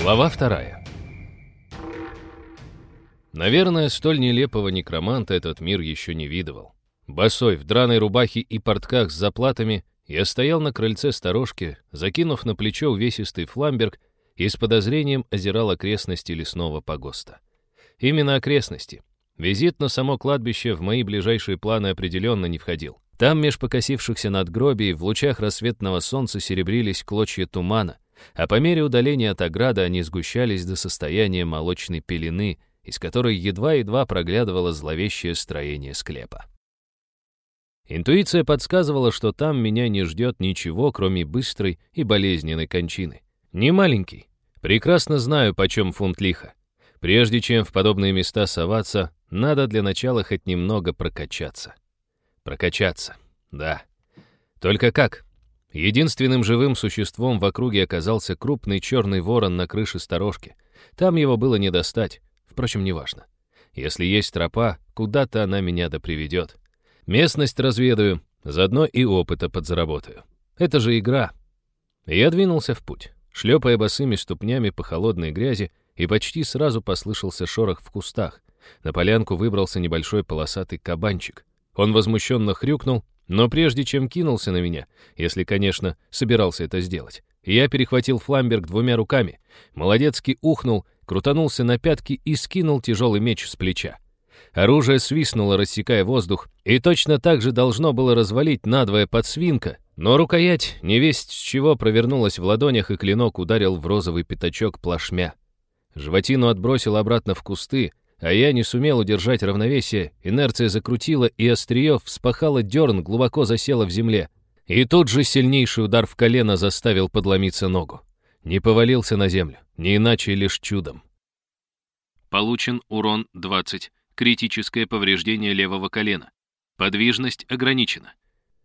Глава вторая. Наверное, столь нелепого некроманта этот мир еще не видывал. Босой, в драной рубахе и портках с заплатами, я стоял на крыльце сторожки, закинув на плечо увесистый фламберг и с подозрением озирал окрестности лесного погоста. Именно окрестности. Визит на само кладбище в мои ближайшие планы определенно не входил. Там, меж покосившихся надгробий, в лучах рассветного солнца серебрились клочья тумана, а по мере удаления от ограды они сгущались до состояния молочной пелены, из которой едва-едва проглядывало зловещее строение склепа. Интуиция подсказывала, что там меня не ждет ничего, кроме быстрой и болезненной кончины. Не маленький. Прекрасно знаю, почем фунт лиха. Прежде чем в подобные места соваться, надо для начала хоть немного прокачаться. Прокачаться, да. Только как? Единственным живым существом в округе оказался крупный черный ворон на крыше сторожки. Там его было не достать, впрочем, неважно. Если есть тропа, куда-то она меня да приведет. Местность разведаю, заодно и опыта подзаработаю. Это же игра. Я двинулся в путь, шлепая босыми ступнями по холодной грязи, и почти сразу послышался шорох в кустах. На полянку выбрался небольшой полосатый кабанчик. Он возмущенно хрюкнул, но прежде чем кинулся на меня, если, конечно, собирался это сделать, я перехватил фламберг двумя руками, молодецкий ухнул, крутанулся на пятки и скинул тяжелый меч с плеча. Оружие свистнуло, рассекая воздух, и точно так же должно было развалить надвое подсвинка, но рукоять, невесть с чего, провернулась в ладонях, и клинок ударил в розовый пятачок плашмя. Животину отбросил обратно в кусты, а я не сумел удержать равновесие, инерция закрутила, и острие вспахало дерн, глубоко засело в земле. И тут же сильнейший удар в колено заставил подломиться ногу. Не повалился на землю, не иначе лишь чудом. Получен урон 20, критическое повреждение левого колена. Подвижность ограничена.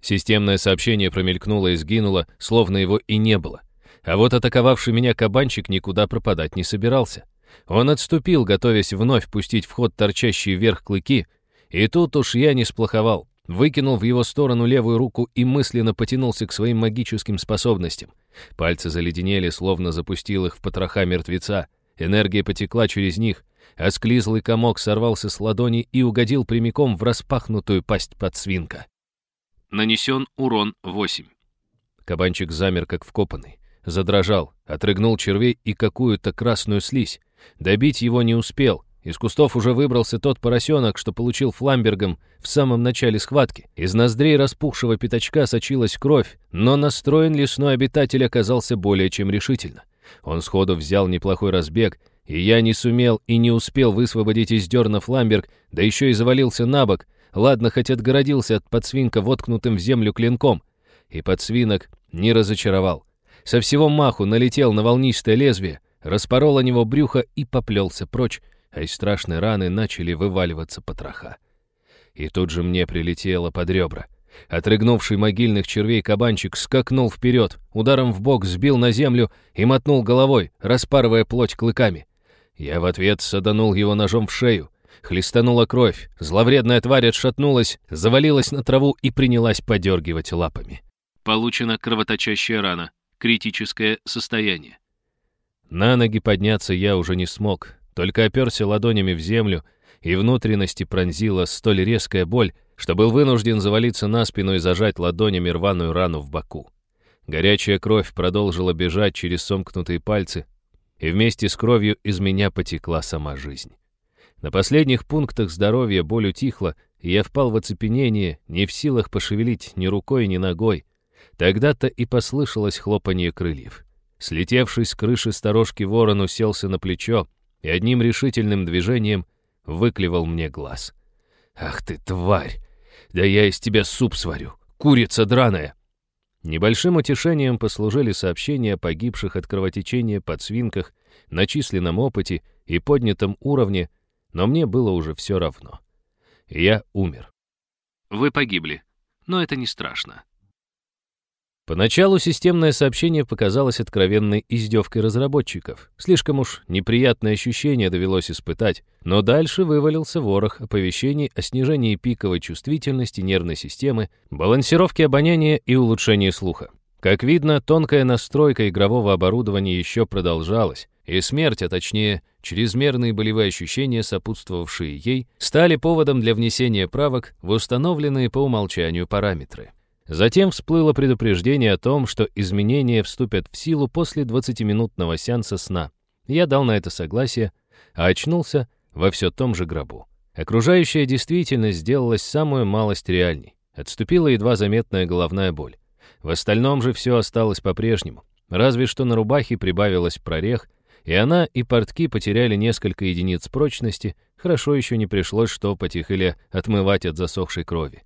Системное сообщение промелькнуло и сгинуло, словно его и не было. А вот атаковавший меня кабанчик никуда пропадать не собирался. Он отступил, готовясь вновь пустить в ход торчащие вверх клыки, и тут уж я не сплоховал. Выкинул в его сторону левую руку и мысленно потянулся к своим магическим способностям. Пальцы заледенели, словно запустил их в потроха мертвеца. Энергия потекла через них, а склизлый комок сорвался с ладони и угодил прямиком в распахнутую пасть подсвинка. Нанесен урон 8. Кабанчик замер, как вкопанный. Задрожал, отрыгнул червей и какую-то красную слизь. Добить его не успел. Из кустов уже выбрался тот поросенок, что получил фламбергом в самом начале схватки. Из ноздрей распухшего пятачка сочилась кровь, но настроен лесной обитатель оказался более чем решительно. Он сходу взял неплохой разбег, и я не сумел и не успел высвободить из дерна фламберг, да еще и завалился на бок. Ладно, хоть отгородился от подсвинка воткнутым в землю клинком. И подсвинок не разочаровал. Со всего маху налетел на волнистое лезвие, распорол о него брюхо и поплелся прочь, а из страшной раны начали вываливаться потроха. И тут же мне прилетело под ребра. Отрыгнувший могильных червей кабанчик скакнул вперед, ударом в бок сбил на землю и мотнул головой, распарывая плоть клыками. Я в ответ саданул его ножом в шею. Хлестанула кровь, зловредная тварь отшатнулась, завалилась на траву и принялась подергивать лапами. Получена кровоточащая рана. Критическое состояние. На ноги подняться я уже не смог, только оперся ладонями в землю, и внутренности пронзила столь резкая боль, что был вынужден завалиться на спину и зажать ладонями рваную рану в боку. Горячая кровь продолжила бежать через сомкнутые пальцы, и вместе с кровью из меня потекла сама жизнь. На последних пунктах здоровья боль утихла, и я впал в оцепенение, не в силах пошевелить ни рукой, ни ногой. Тогда-то и послышалось хлопанье крыльев. Слетевший с крыши сторожки ворон уселся на плечо и одним решительным движением выклевал мне глаз. «Ах ты, тварь! Да я из тебя суп сварю! Курица драная!» Небольшим утешением послужили сообщения о погибших от кровотечения подсвинках, на численном опыте и поднятом уровне, но мне было уже все равно. Я умер. Вы погибли, но это не страшно. Поначалу системное сообщение показалось откровенной издевкой разработчиков. Слишком уж неприятное ощущение довелось испытать. Но дальше вывалился ворох оповещений о снижении пиковой чувствительности нервной системы, балансировке обоняния и улучшении слуха. Как видно, тонкая настройка игрового оборудования еще продолжалась, и смерть, а точнее, чрезмерные болевые ощущения, сопутствовавшие ей, стали поводом для внесения правок в установленные по умолчанию параметры. Затем всплыло предупреждение о том, что изменения вступят в силу после 20-минутного сеанса сна. Я дал на это согласие, а очнулся во все том же гробу. Окружающая действительность сделалась самую малость реальней. Отступила едва заметная головная боль. В остальном же все осталось по-прежнему. Разве что на рубахе прибавилось прорех, и она, и портки потеряли несколько единиц прочности, хорошо еще не пришлось штопать их или отмывать от засохшей крови.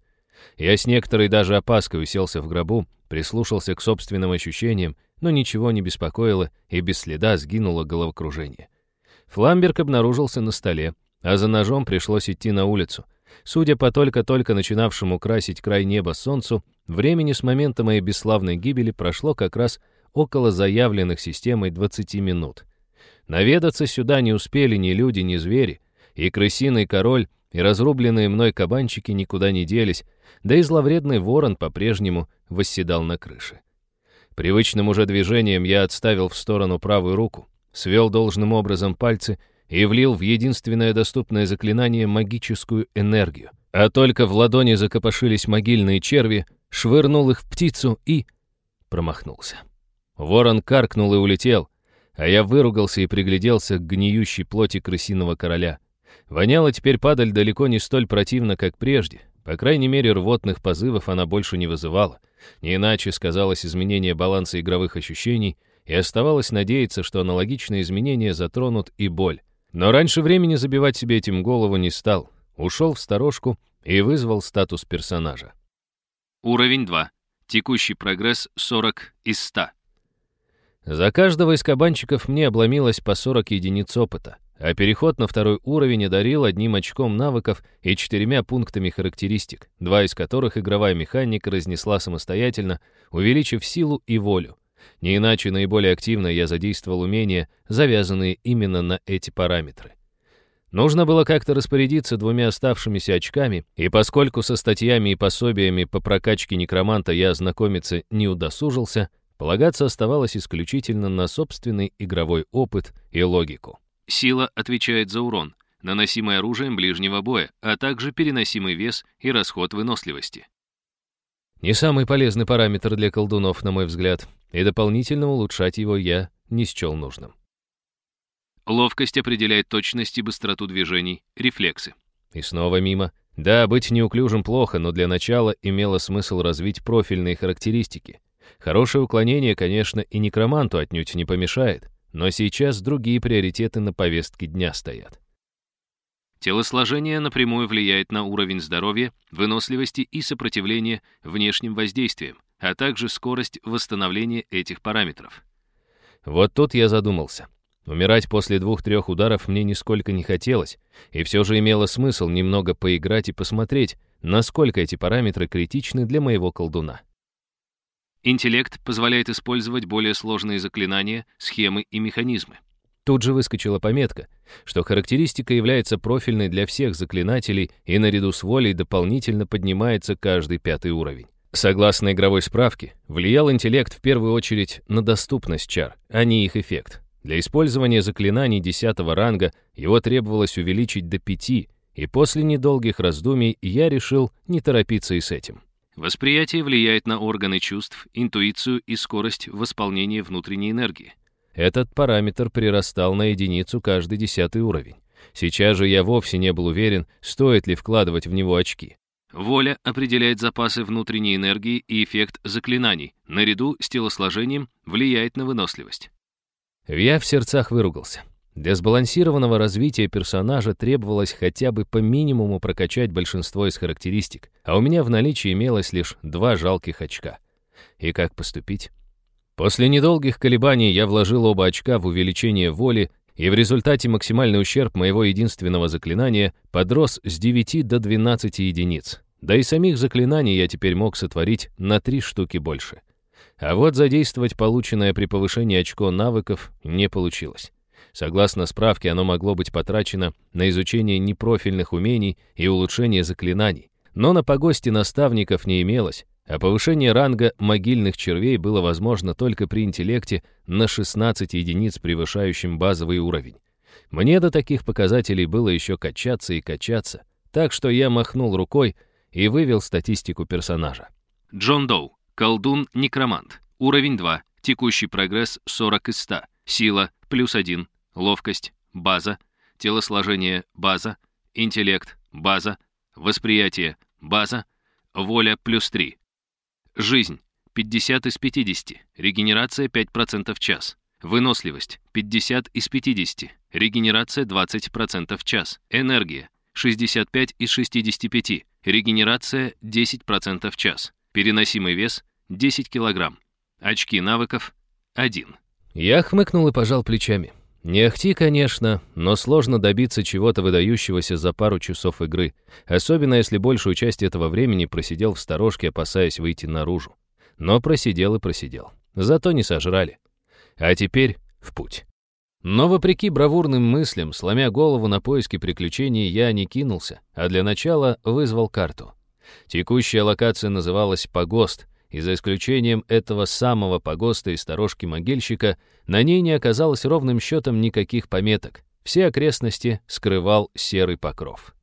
Я с некоторой даже опаской уселся в гробу, прислушался к собственным ощущениям, но ничего не беспокоило, и без следа сгинуло головокружение. Фламберг обнаружился на столе, а за ножом пришлось идти на улицу. Судя по только-только начинавшему красить край неба солнцу, времени с момента моей бесславной гибели прошло как раз около заявленных системой 20 минут. Наведаться сюда не успели ни люди, ни звери, и крысиный король, и разрубленные мной кабанчики никуда не делись, да и зловредный ворон по-прежнему восседал на крыше. Привычным уже движением я отставил в сторону правую руку, свел должным образом пальцы и влил в единственное доступное заклинание магическую энергию. А только в ладони закопошились могильные черви, швырнул их в птицу и... промахнулся. Ворон каркнул и улетел, а я выругался и пригляделся к гниющей плоти крысиного короля. Воняла теперь падаль далеко не столь противно, как прежде. По крайней мере, рвотных позывов она больше не вызывала. Не иначе сказалось изменение баланса игровых ощущений, и оставалось надеяться, что аналогичные изменения затронут и боль. Но раньше времени забивать себе этим голову не стал. Ушел в сторожку и вызвал статус персонажа. Уровень 2. Текущий прогресс 40 из 100. За каждого из кабанчиков мне обломилось по 40 единиц опыта, а переход на второй уровень одарил одним очком навыков и четырьмя пунктами характеристик, два из которых игровая механика разнесла самостоятельно, увеличив силу и волю. Не иначе наиболее активно я задействовал умения, завязанные именно на эти параметры. Нужно было как-то распорядиться двумя оставшимися очками, и поскольку со статьями и пособиями по прокачке некроманта я ознакомиться не удосужился, Полагаться оставалось исключительно на собственный игровой опыт и логику. Сила отвечает за урон, наносимый оружием ближнего боя, а также переносимый вес и расход выносливости. Не самый полезный параметр для колдунов, на мой взгляд, и дополнительно улучшать его я не счел нужным. Ловкость определяет точность и быстроту движений, рефлексы. И снова мимо. Да, быть неуклюжим плохо, но для начала имело смысл развить профильные характеристики. Хорошее уклонение, конечно, и некроманту отнюдь не помешает, но сейчас другие приоритеты на повестке дня стоят. Телосложение напрямую влияет на уровень здоровья, выносливости и сопротивления внешним воздействиям, а также скорость восстановления этих параметров. Вот тут я задумался. Умирать после двух-трех ударов мне нисколько не хотелось, и все же имело смысл немного поиграть и посмотреть, насколько эти параметры критичны для моего колдуна. Интеллект позволяет использовать более сложные заклинания, схемы и механизмы. Тут же выскочила пометка, что характеристика является профильной для всех заклинателей и наряду с волей дополнительно поднимается каждый пятый уровень. Согласно игровой справке, влиял интеллект в первую очередь на доступность чар, а не их эффект. Для использования заклинаний 10 ранга его требовалось увеличить до 5, и после недолгих раздумий я решил не торопиться и с этим. Восприятие влияет на органы чувств, интуицию и скорость восполнения внутренней энергии. Этот параметр прирастал на единицу каждый десятый уровень. Сейчас же я вовсе не был уверен, стоит ли вкладывать в него очки. Воля определяет запасы внутренней энергии и эффект заклинаний, наряду с телосложением влияет на выносливость. Я в сердцах выругался. Для сбалансированного развития персонажа требовалось хотя бы по минимуму прокачать большинство из характеристик, а у меня в наличии имелось лишь два жалких очка. И как поступить? После недолгих колебаний я вложил оба очка в увеличение воли, и в результате максимальный ущерб моего единственного заклинания подрос с 9 до 12 единиц. Да и самих заклинаний я теперь мог сотворить на три штуки больше. А вот задействовать полученное при повышении очко навыков не получилось. Согласно справке, оно могло быть потрачено на изучение непрофильных умений и улучшение заклинаний. Но на погосте наставников не имелось, а повышение ранга могильных червей было возможно только при интеллекте на 16 единиц, превышающем базовый уровень. Мне до таких показателей было еще качаться и качаться, так что я махнул рукой и вывел статистику персонажа. Джон Доу, колдун-некромант, уровень 2, текущий прогресс 40 из 100, сила плюс 1, ловкость, база, телосложение, база, интеллект, база, восприятие, база, воля плюс 3. Жизнь 50 из 50, регенерация 5% в час, выносливость 50 из 50, регенерация 20% в час, энергия 65 из 65, регенерация 10% в час, переносимый вес 10 кг, очки навыков 1. Я хмыкнул и пожал плечами. Не ахти, конечно, но сложно добиться чего-то выдающегося за пару часов игры, особенно если большую часть этого времени просидел в сторожке, опасаясь выйти наружу. Но просидел и просидел. Зато не сожрали. А теперь в путь. Но вопреки бравурным мыслям, сломя голову на поиски приключений, я не кинулся, а для начала вызвал карту. Текущая локация называлась «Погост», и за исключением этого самого погоста и сторожки могильщика, на ней не оказалось ровным счетом никаких пометок. Все окрестности скрывал серый покров.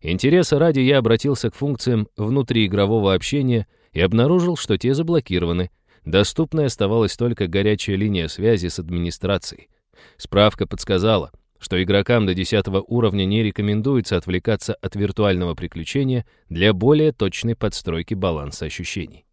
Интереса ради я обратился к функциям внутриигрового общения и обнаружил, что те заблокированы. Доступной оставалась только горячая линия связи с администрацией. Справка подсказала, что игрокам до 10 уровня не рекомендуется отвлекаться от виртуального приключения для более точной подстройки баланса ощущений.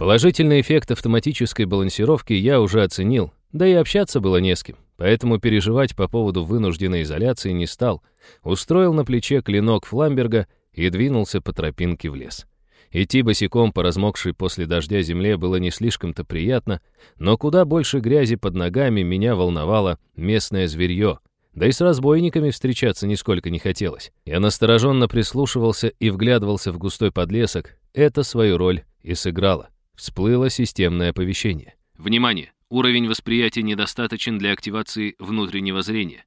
Положительный эффект автоматической балансировки я уже оценил, да и общаться было не с кем, поэтому переживать по поводу вынужденной изоляции не стал, устроил на плече клинок Фламберга и двинулся по тропинке в лес. Идти босиком по размокшей после дождя земле было не слишком-то приятно, но куда больше грязи под ногами меня волновало местное зверье, да и с разбойниками встречаться нисколько не хотелось. Я настороженно прислушивался и вглядывался в густой подлесок, это свою роль и сыграло. Всплыло системное оповещение. Внимание! Уровень восприятия недостаточен для активации внутреннего зрения.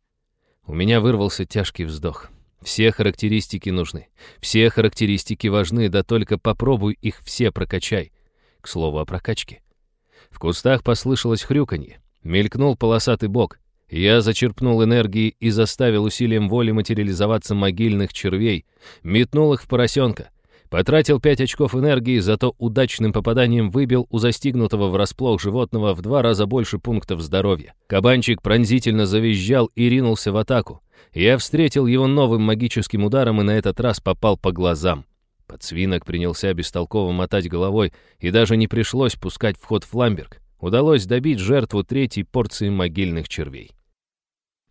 У меня вырвался тяжкий вздох. Все характеристики нужны. Все характеристики важны, да только попробуй их все прокачай. К слову о прокачке. В кустах послышалось хрюканье. Мелькнул полосатый бок. Я зачерпнул энергии и заставил усилием воли материализоваться могильных червей. Метнул их в поросенка. Потратил пять очков энергии, зато удачным попаданием выбил у застигнутого врасплох животного в два раза больше пунктов здоровья. Кабанчик пронзительно завизжал и ринулся в атаку. Я встретил его новым магическим ударом и на этот раз попал по глазам. Подсвинок принялся бестолково мотать головой, и даже не пришлось пускать в ход фламберг. Удалось добить жертву третьей порции могильных червей.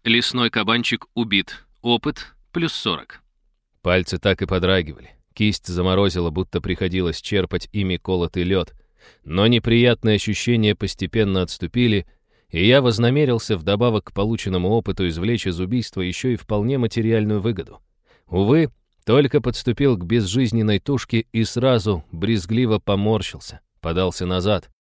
Лесной кабанчик убит. Опыт плюс 40. Пальцы так и подрагивали. Кисть заморозила, будто приходилось черпать ими колотый лед. Но неприятные ощущения постепенно отступили, и я вознамерился вдобавок к полученному опыту извлечь из убийства еще и вполне материальную выгоду. Увы, только подступил к безжизненной тушке и сразу брезгливо поморщился, подался назад.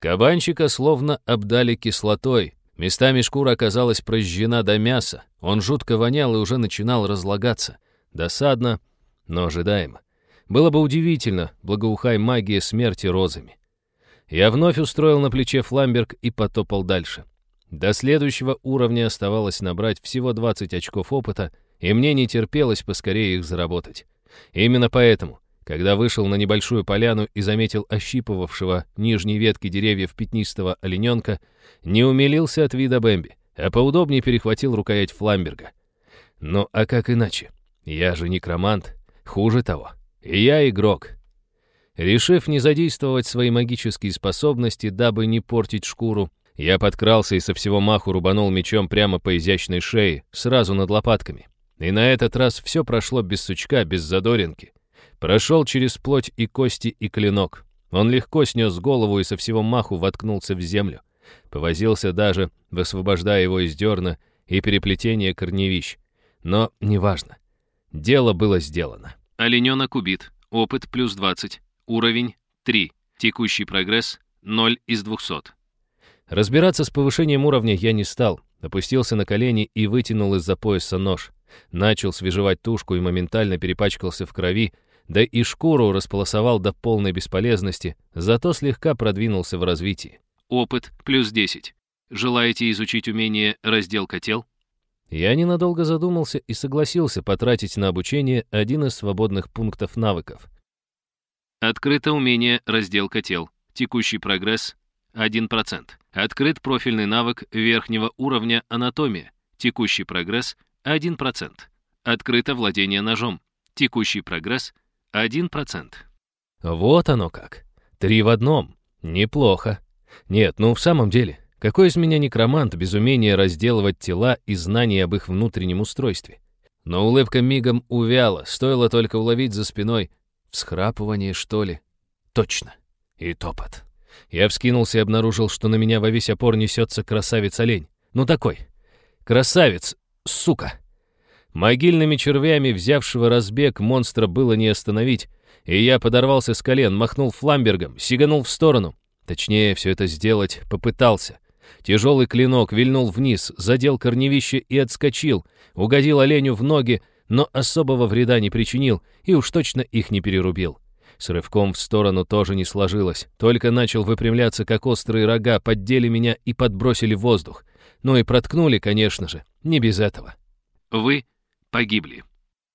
Кабанчика словно обдали кислотой, местами шкура оказалась прожжена до мяса, он жутко вонял и уже начинал разлагаться. Досадно, но ожидаемо. Было бы удивительно, благоухай магия смерти розами. Я вновь устроил на плече фламберг и потопал дальше. До следующего уровня оставалось набрать всего 20 очков опыта, и мне не терпелось поскорее их заработать. Именно поэтому, когда вышел на небольшую поляну и заметил ощипывавшего нижние ветки деревьев пятнистого олененка, не умилился от вида Бэмби, а поудобнее перехватил рукоять фламберга. Ну а как иначе? Я же некромант, Хуже того, и я игрок. Решив не задействовать свои магические способности, дабы не портить шкуру, я подкрался и со всего маху рубанул мечом прямо по изящной шее, сразу над лопатками. И на этот раз все прошло без сучка, без задоринки. Прошел через плоть и кости и клинок. Он легко снес голову и со всего маху воткнулся в землю. Повозился даже, высвобождая его из дерна и переплетения корневищ. Но неважно. Дело было сделано. Олененок убит. Опыт плюс 20. Уровень 3. Текущий прогресс 0 из 200. Разбираться с повышением уровня я не стал. Опустился на колени и вытянул из-за пояса нож. Начал свежевать тушку и моментально перепачкался в крови, да и шкуру располосовал до полной бесполезности, зато слегка продвинулся в развитии. Опыт плюс 10. Желаете изучить умение «Разделка тел»? Я ненадолго задумался и согласился потратить на обучение один из свободных пунктов навыков. Открыто умение «Разделка тел». Текущий прогресс 1%. Открыт профильный навык верхнего уровня «Анатомия». Текущий прогресс 1%. Открыто владение ножом. Текущий прогресс 1%. Вот оно как. Три в одном. Неплохо. Нет, ну в самом деле, какой из меня некромант без умения разделывать тела и знаний об их внутреннем устройстве? Но улыбка мигом увяла, стоило только уловить за спиной всхрапывание, что ли. Точно. И топот. Я вскинулся и обнаружил, что на меня во весь опор несется красавец-олень. Ну такой. Красавец, сука. Могильными червями взявшего разбег монстра было не остановить, и я подорвался с колен, махнул фламбергом, сиганул в сторону. Точнее, все это сделать попытался. Тяжелый клинок вильнул вниз, задел корневище и отскочил, угодил оленю в ноги, но особого вреда не причинил и уж точно их не перерубил. С рывком в сторону тоже не сложилось, только начал выпрямляться, как острые рога, поддели меня и подбросили в воздух. Ну и проткнули, конечно же, не без этого. Вы погибли.